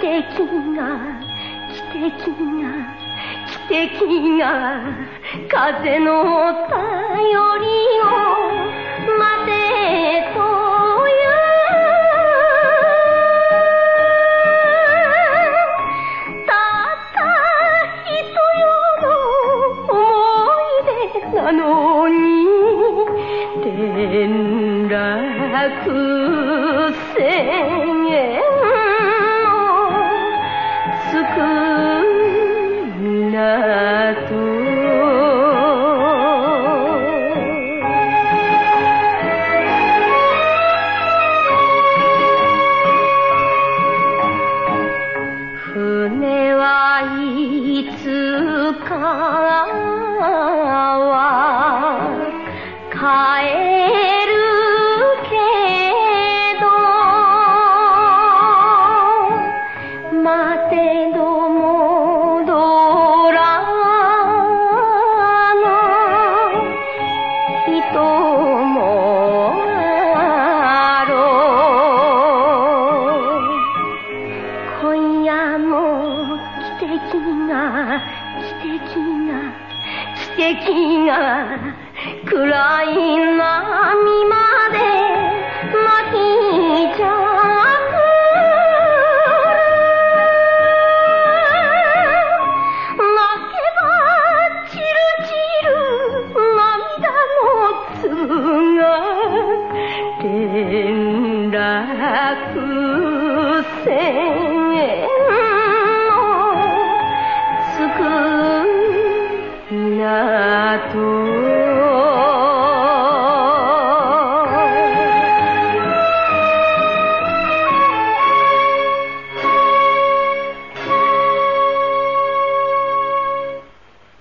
奇跡が奇跡が奇跡が風の便りを。卡哇卡敵が暗い波まで